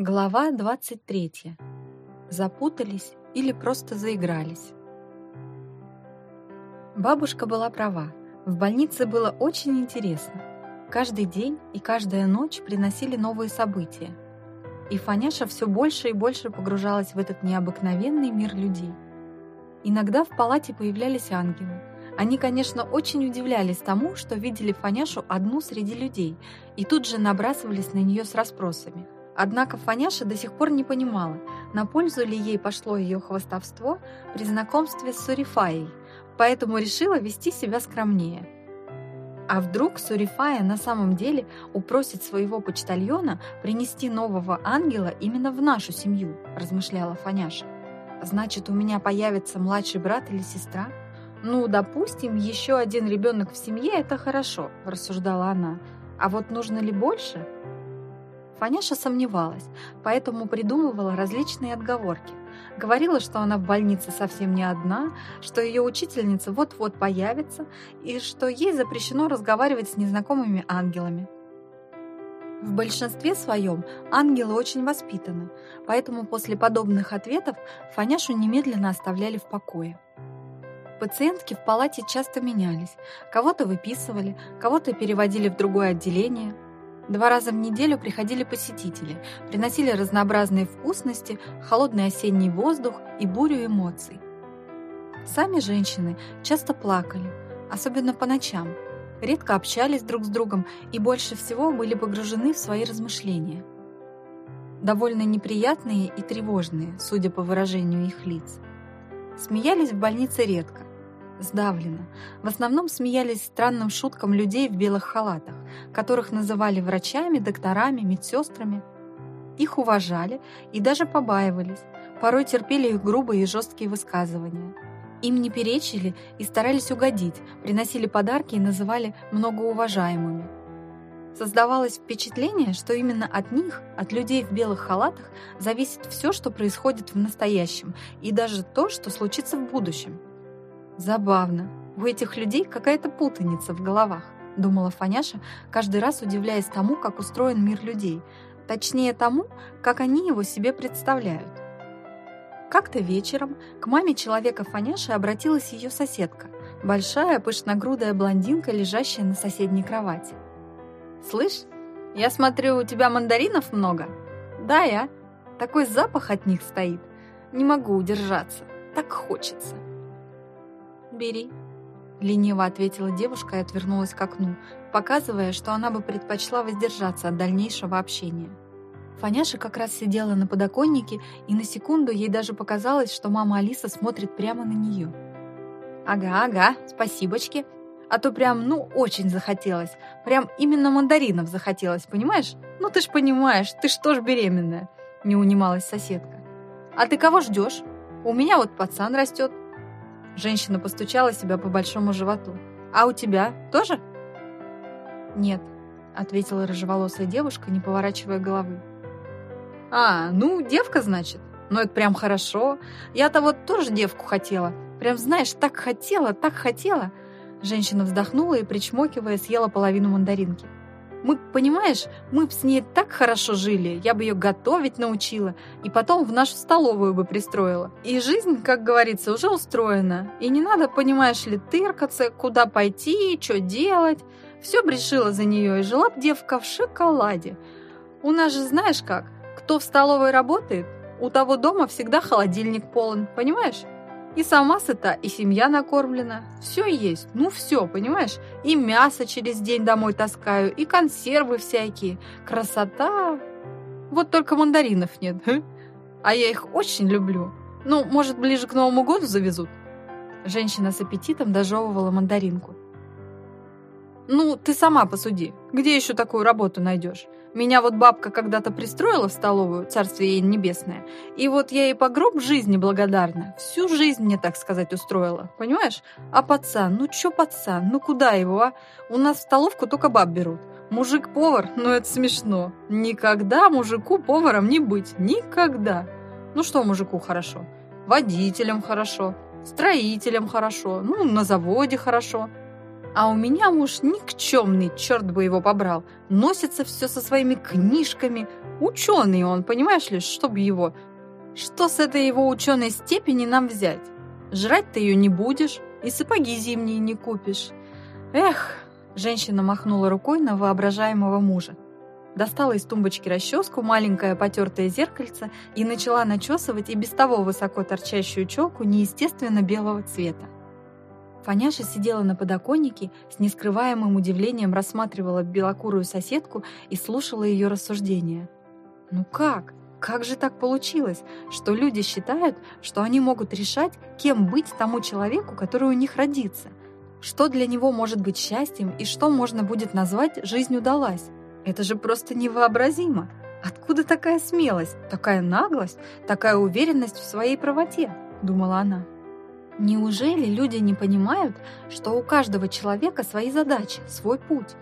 Глава 23. Запутались или просто заигрались. Бабушка была права. В больнице было очень интересно. Каждый день и каждая ночь приносили новые события. И Фаняша все больше и больше погружалась в этот необыкновенный мир людей. Иногда в палате появлялись ангелы. Они, конечно, очень удивлялись тому, что видели Фаняшу одну среди людей, и тут же набрасывались на нее с расспросами. Однако Фаняша до сих пор не понимала, на пользу ли ей пошло ее хвостовство при знакомстве с Сурифаей, поэтому решила вести себя скромнее. А вдруг Сурифая на самом деле упросит своего почтальона принести нового ангела именно в нашу семью, размышляла Фаняша. Значит, у меня появится младший брат или сестра? Ну, допустим, еще один ребенок в семье – это хорошо, рассуждала она. А вот нужно ли больше? Фаняша сомневалась, поэтому придумывала различные отговорки. Говорила, что она в больнице совсем не одна, что ее учительница вот-вот появится и что ей запрещено разговаривать с незнакомыми ангелами. В большинстве своем ангелы очень воспитаны, поэтому после подобных ответов Фаняшу немедленно оставляли в покое. Пациентки в палате часто менялись. Кого-то выписывали, кого-то переводили в другое отделение. Два раза в неделю приходили посетители, приносили разнообразные вкусности, холодный осенний воздух и бурю эмоций. Сами женщины часто плакали, особенно по ночам, редко общались друг с другом и больше всего были погружены в свои размышления. Довольно неприятные и тревожные, судя по выражению их лиц. Смеялись в больнице редко, сдавленно. В основном смеялись странным шуткам людей в белых халатах, которых называли врачами, докторами, медсестрами. Их уважали и даже побаивались, порой терпели их грубые и жесткие высказывания. Им не перечили и старались угодить, приносили подарки и называли многоуважаемыми. Создавалось впечатление, что именно от них, от людей в белых халатах, зависит все, что происходит в настоящем, и даже то, что случится в будущем. Забавно. У этих людей какая-то путаница в головах, думала Фаняша, каждый раз удивляясь тому, как устроен мир людей, точнее тому, как они его себе представляют. Как-то вечером к маме человека Фаняши обратилась ее соседка, большая пышногрудая блондинка, лежащая на соседней кровати. «Слышь, я смотрю, у тебя мандаринов много?» «Да, я. Такой запах от них стоит. Не могу удержаться. Так хочется». «Бери», — лениво ответила девушка и отвернулась к окну, показывая, что она бы предпочла воздержаться от дальнейшего общения. Фаняша как раз сидела на подоконнике, и на секунду ей даже показалось, что мама Алиса смотрит прямо на нее. «Ага, ага, спасибочки. А то прям, ну, очень захотелось. Прям именно мандаринов захотелось, понимаешь? Ну, ты ж понимаешь, ты ж тоже беременная», — не унималась соседка. «А ты кого ждешь? У меня вот пацан растет, Женщина постучала себя по большому животу. «А у тебя тоже?» «Нет», — ответила рыжеволосая девушка, не поворачивая головы. «А, ну, девка, значит? Ну, это прям хорошо. Я-то вот тоже девку хотела. Прям, знаешь, так хотела, так хотела». Женщина вздохнула и, причмокивая, съела половину мандаринки. Мы, понимаешь, мы б с ней так хорошо жили, я бы ее готовить научила, и потом в нашу столовую бы пристроила. И жизнь, как говорится, уже устроена. И не надо, понимаешь ли, тыркаться, куда пойти, что делать. Все б решила за нее, и жила б девка в шоколаде. У нас же знаешь как, кто в столовой работает, у того дома всегда холодильник полон, понимаешь? И сама сыта, и семья накормлена. Все есть. Ну все, понимаешь? И мясо через день домой таскаю, и консервы всякие. Красота! Вот только мандаринов нет. А я их очень люблю. Ну, может, ближе к Новому году завезут? Женщина с аппетитом дожевывала мандаринку. Ну, ты сама посуди. Где еще такую работу найдешь? Меня вот бабка когда-то пристроила в столовую, царствие ей небесное, и вот я ей по гроб жизни благодарна. Всю жизнь мне, так сказать, устроила, понимаешь? А пацан, ну чё пацан, ну куда его, а? У нас в столовку только баб берут. Мужик-повар, ну это смешно. Никогда мужику поваром не быть, никогда. Ну что мужику хорошо? Водителем хорошо, строителем хорошо, ну на заводе хорошо. А у меня муж никчемный, черт бы его побрал. Носится все со своими книжками. Ученый он, понимаешь ли, чтобы его... Что с этой его ученой степени нам взять? Жрать ты ее не будешь, и сапоги зимние не купишь. Эх, женщина махнула рукой на воображаемого мужа. Достала из тумбочки расческу, маленькое потертое зеркальце и начала начесывать и без того высоко торчащую челку неестественно белого цвета. Фаняша сидела на подоконнике, с нескрываемым удивлением рассматривала белокурую соседку и слушала ее рассуждения. «Ну как? Как же так получилось, что люди считают, что они могут решать, кем быть тому человеку, который у них родится? Что для него может быть счастьем и что можно будет назвать «жизнь удалась»? Это же просто невообразимо! Откуда такая смелость, такая наглость, такая уверенность в своей правоте?» – думала она. Неужели люди не понимают, что у каждого человека свои задачи, свой путь?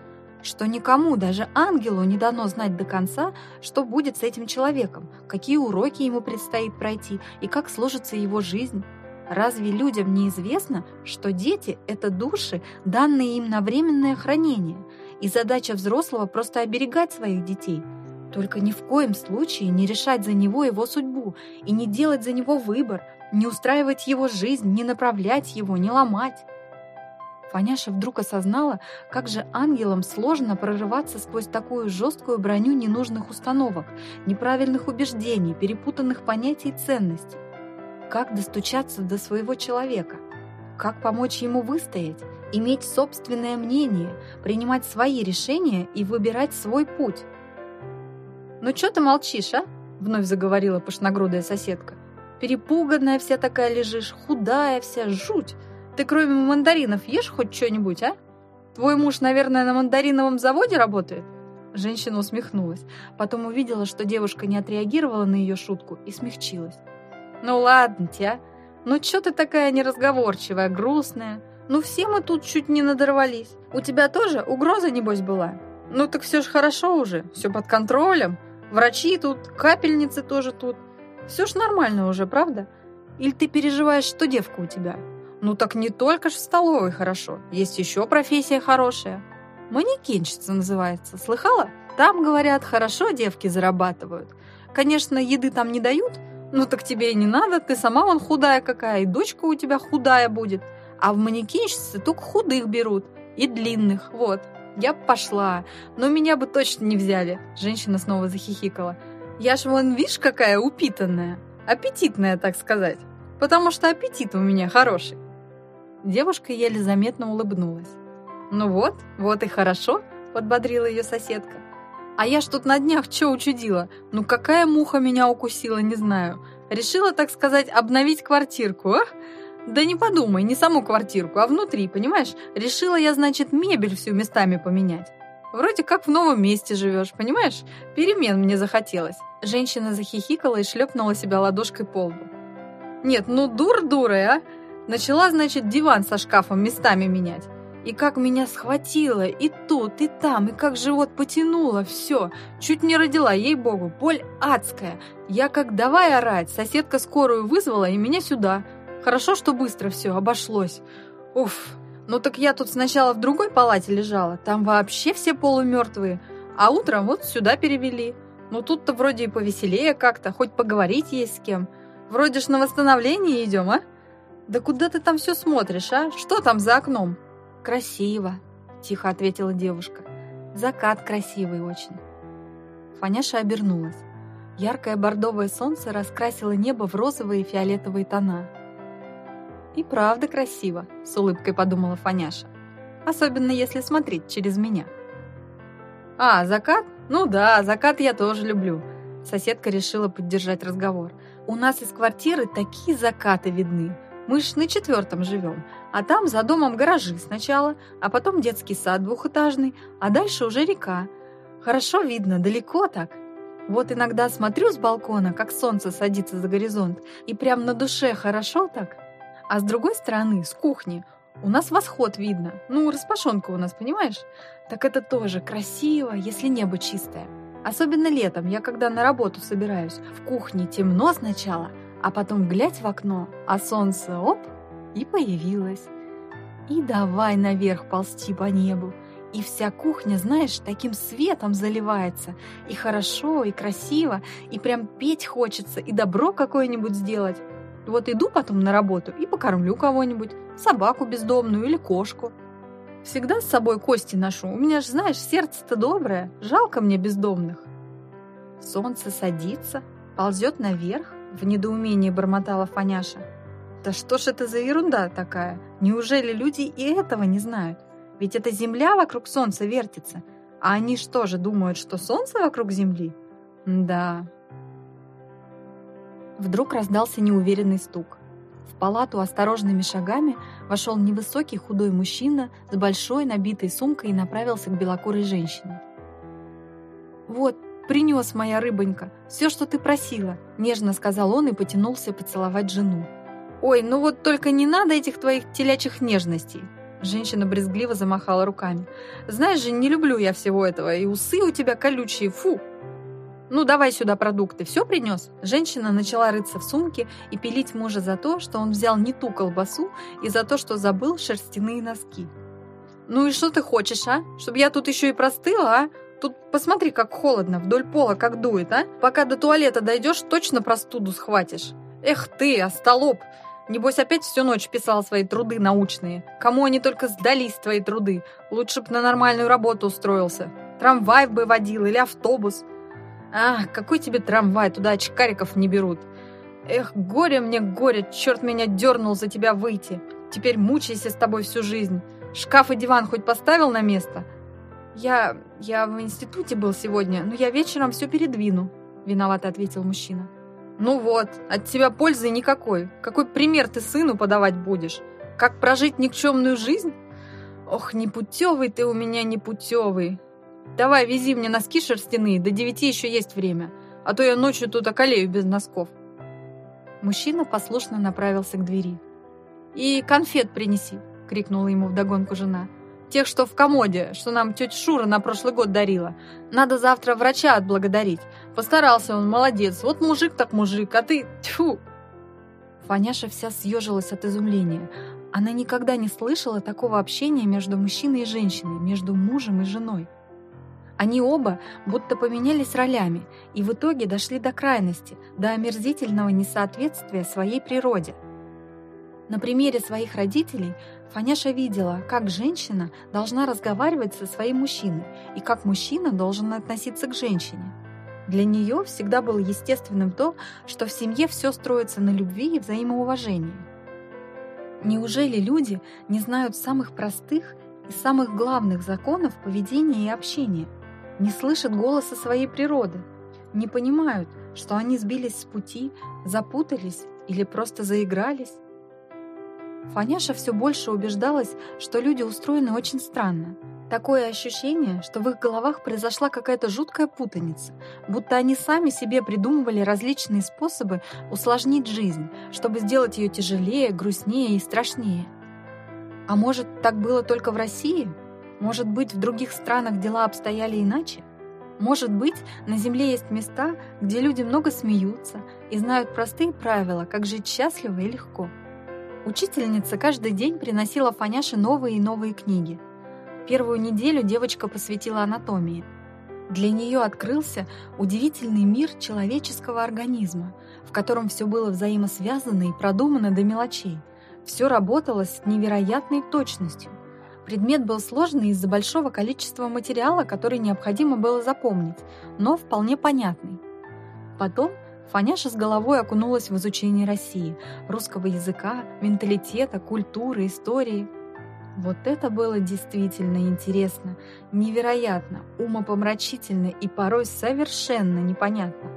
Что никому, даже ангелу, не дано знать до конца, что будет с этим человеком, какие уроки ему предстоит пройти и как сложится его жизнь? Разве людям не известно, что дети – это души, данные им на временное хранение, и задача взрослого – просто оберегать своих детей – только ни в коем случае не решать за него его судьбу и не делать за него выбор, не устраивать его жизнь, не направлять его, не ломать. Фаняша вдруг осознала, как же ангелам сложно прорываться сквозь такую жесткую броню ненужных установок, неправильных убеждений, перепутанных понятий и ценностей. Как достучаться до своего человека? Как помочь ему выстоять, иметь собственное мнение, принимать свои решения и выбирать свой путь? «Ну что ты молчишь, а?» — вновь заговорила пышногрудая соседка. «Перепуганная вся такая лежишь, худая вся, жуть. Ты кроме мандаринов ешь хоть что-нибудь, а? Твой муж, наверное, на мандариновом заводе работает?» Женщина усмехнулась, потом увидела, что девушка не отреагировала на ее шутку и смягчилась. «Ну ладно тебя, ну чё ты такая неразговорчивая, грустная? Ну все мы тут чуть не надорвались. У тебя тоже угроза, небось, была? Ну так все ж хорошо уже, все под контролем. Врачи тут, капельницы тоже тут. Все ж нормально уже, правда? Или ты переживаешь, что девка у тебя? Ну так не только ж в столовой хорошо, есть еще профессия хорошая. Манекенщица называется, слыхала? Там, говорят, хорошо девки зарабатывают. Конечно, еды там не дают, ну так тебе и не надо, ты сама вон худая какая, и дочка у тебя худая будет. А в манекенщице только худых берут и длинных, вот. Я пошла, но меня бы точно не взяли. Женщина снова захихикала. Я ж вон, видишь, какая упитанная. Аппетитная, так сказать. Потому что аппетит у меня хороший. Девушка еле заметно улыбнулась. «Ну вот, вот и хорошо», — подбодрила ее соседка. «А я ж тут на днях что учудила? Ну какая муха меня укусила, не знаю. Решила, так сказать, обновить квартирку, а? Да не подумай, не саму квартирку, а внутри, понимаешь? Решила я, значит, мебель всю местами поменять. Вроде как в новом месте живешь, понимаешь? Перемен мне захотелось. Женщина захихикала и шлепнула себя ладошкой по лбу. Нет, ну дур дурая, а? Начала, значит, диван со шкафом местами менять. И как меня схватило, и тут, и там, и как живот потянуло, все. Чуть не родила, ей-богу, боль адская. Я как давай орать, соседка скорую вызвала и меня сюда. Хорошо, что быстро все обошлось. Уф, ну так я тут сначала в другой палате лежала, там вообще все полумертвые, а утром вот сюда перевели. Ну тут-то вроде и повеселее как-то, хоть поговорить есть с кем. Вроде ж на восстановление идем, а? Да куда ты там все смотришь, а? Что там за окном? Красиво, тихо ответила девушка. Закат красивый очень. Фаняша обернулась. Яркое бордовое солнце раскрасило небо в розовые и фиолетовые тона. «И правда красиво», — с улыбкой подумала Фаняша. «Особенно если смотреть через меня». «А, закат? Ну да, закат я тоже люблю». Соседка решила поддержать разговор. «У нас из квартиры такие закаты видны. Мы ж на четвертом живем, а там за домом гаражи сначала, а потом детский сад двухэтажный, а дальше уже река. Хорошо видно, далеко так. Вот иногда смотрю с балкона, как солнце садится за горизонт, и прям на душе хорошо так. А с другой стороны, с кухни, у нас восход видно. Ну, распашонка у нас, понимаешь? Так это тоже красиво, если небо чистое. Особенно летом, я когда на работу собираюсь. В кухне темно сначала, а потом глядь в окно, а солнце оп, и появилось. И давай наверх ползти по небу. И вся кухня, знаешь, таким светом заливается. И хорошо, и красиво, и прям петь хочется, и добро какое-нибудь сделать. Вот иду потом на работу и покормлю кого-нибудь, собаку бездомную или кошку. Всегда с собой кости ношу. У меня же, знаешь, сердце-то доброе. Жалко мне бездомных. Солнце садится, ползет наверх, в недоумении бормотала Фаняша. Да что ж это за ерунда такая? Неужели люди и этого не знают? Ведь это Земля вокруг Солнца вертится. А они что же, думают, что Солнце вокруг Земли? Да. Вдруг раздался неуверенный стук. В палату осторожными шагами вошел невысокий худой мужчина с большой набитой сумкой и направился к белокурой женщине. «Вот, принес моя рыбонька, все, что ты просила», — нежно сказал он и потянулся поцеловать жену. «Ой, ну вот только не надо этих твоих телячьих нежностей!» Женщина брезгливо замахала руками. «Знаешь же, не люблю я всего этого, и усы у тебя колючие, фу!» «Ну, давай сюда продукты, все принес?» Женщина начала рыться в сумке и пилить мужа за то, что он взял не ту колбасу и за то, что забыл шерстяные носки. «Ну и что ты хочешь, а? Чтобы я тут еще и простыла, а? Тут посмотри, как холодно, вдоль пола как дует, а? Пока до туалета дойдешь, точно простуду схватишь. Эх ты, остолоп! Небось, опять всю ночь писал свои труды научные. Кому они только сдались, твои труды? Лучше б на нормальную работу устроился. Трамвай бы водил или автобус. Ах, какой тебе трамвай, туда очкариков не берут. Эх, горе мне, горе, черт меня дернул за тебя выйти. Теперь мучайся с тобой всю жизнь. Шкаф и диван хоть поставил на место? Я... я в институте был сегодня, но я вечером все передвину, виновато ответил мужчина. «Ну вот, от тебя пользы никакой. Какой пример ты сыну подавать будешь? Как прожить никчемную жизнь? Ох, непутевый ты у меня непутевый. Давай, вези мне носки шерстяные, до девяти еще есть время, а то я ночью тут околею без носков». Мужчина послушно направился к двери. «И конфет принеси!» — крикнула ему вдогонку жена. Тех, что в комоде, что нам тетя Шура на прошлый год дарила. Надо завтра врача отблагодарить. Постарался он, молодец. Вот мужик так мужик, а ты... Тьфу!» Фаняша вся съежилась от изумления. Она никогда не слышала такого общения между мужчиной и женщиной, между мужем и женой. Они оба будто поменялись ролями и в итоге дошли до крайности, до омерзительного несоответствия своей природе – на примере своих родителей Фаняша видела, как женщина должна разговаривать со своим мужчиной и как мужчина должен относиться к женщине. Для нее всегда было естественным то, что в семье все строится на любви и взаимоуважении. Неужели люди не знают самых простых и самых главных законов поведения и общения, не слышат голоса своей природы, не понимают, что они сбились с пути, запутались или просто заигрались? Фаняша все больше убеждалась, что люди устроены очень странно. Такое ощущение, что в их головах произошла какая-то жуткая путаница, будто они сами себе придумывали различные способы усложнить жизнь, чтобы сделать ее тяжелее, грустнее и страшнее. А может, так было только в России? Может быть, в других странах дела обстояли иначе? Может быть, на Земле есть места, где люди много смеются и знают простые правила, как жить счастливо и легко. Учительница каждый день приносила Фаняше новые и новые книги. Первую неделю девочка посвятила анатомии. Для нее открылся удивительный мир человеческого организма, в котором все было взаимосвязано и продумано до мелочей. Все работало с невероятной точностью. Предмет был сложный из-за большого количества материала, который необходимо было запомнить, но вполне понятный. Потом Фаняша с головой окунулась в изучение России, русского языка, менталитета, культуры, истории. Вот это было действительно интересно, невероятно, умопомрачительно и порой совершенно непонятно.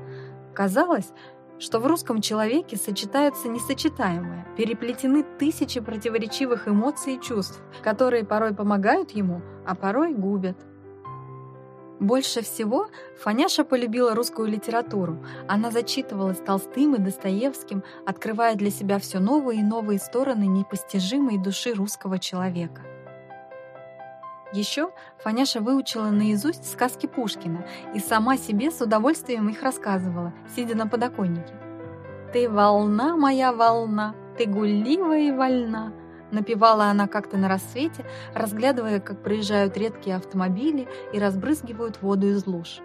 Казалось, что в русском человеке сочетаются несочетаемое, переплетены тысячи противоречивых эмоций и чувств, которые порой помогают ему, а порой губят. Больше всего Фаняша полюбила русскую литературу. Она зачитывалась Толстым и Достоевским, открывая для себя все новые и новые стороны непостижимой души русского человека. Еще Фаняша выучила наизусть сказки Пушкина и сама себе с удовольствием их рассказывала, сидя на подоконнике. «Ты волна моя волна, ты гуллива и вольна, Напевала она как-то на рассвете, разглядывая, как проезжают редкие автомобили и разбрызгивают воду из луж.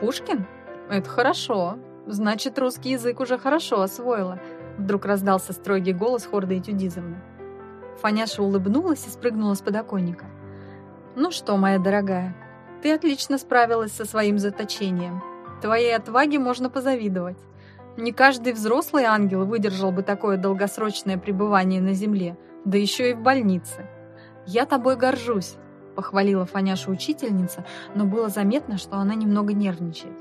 «Пушкин? Это хорошо. Значит, русский язык уже хорошо освоила», вдруг раздался строгий голос Хорды Этюдизовны. Фаняша улыбнулась и спрыгнула с подоконника. «Ну что, моя дорогая, ты отлично справилась со своим заточением. Твоей отваге можно позавидовать. Не каждый взрослый ангел выдержал бы такое долгосрочное пребывание на земле, да еще и в больнице. Я тобой горжусь, похвалила Фаняша учительница, но было заметно, что она немного нервничает.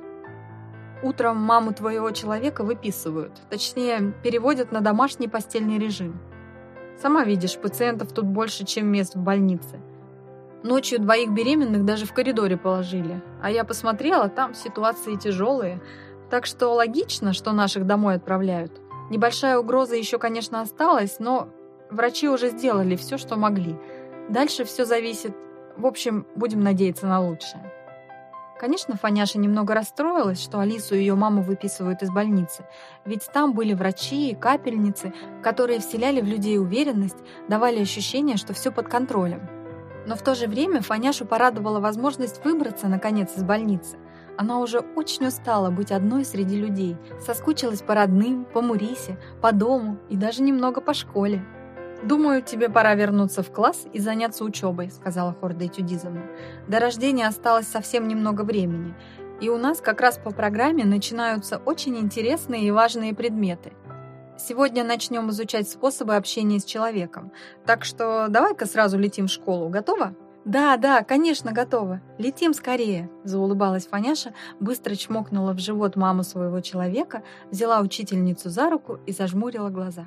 Утром маму твоего человека выписывают, точнее, переводят на домашний постельный режим. Сама видишь, пациентов тут больше, чем мест в больнице. Ночью двоих беременных даже в коридоре положили, а я посмотрела, там ситуации тяжелые, так что логично, что наших домой отправляют. Небольшая угроза еще, конечно, осталась, но врачи уже сделали все, что могли. Дальше все зависит. В общем, будем надеяться на лучшее. Конечно, Фаняша немного расстроилась, что Алису и ее маму выписывают из больницы, ведь там были врачи и капельницы, которые вселяли в людей уверенность, давали ощущение, что все под контролем. Но в то же время Фаняшу порадовала возможность выбраться, наконец, из больницы. Она уже очень устала быть одной среди людей, соскучилась по родным, по Мурисе, по дому и даже немного по школе. «Думаю, тебе пора вернуться в класс и заняться учебой», сказала Хорда Этюдизовна. «До рождения осталось совсем немного времени, и у нас как раз по программе начинаются очень интересные и важные предметы. Сегодня начнем изучать способы общения с человеком, так что давай-ка сразу летим в школу. Готова?» «Да, да, конечно, готова. Летим скорее!» – заулыбалась Фаняша, быстро чмокнула в живот маму своего человека, взяла учительницу за руку и зажмурила глаза.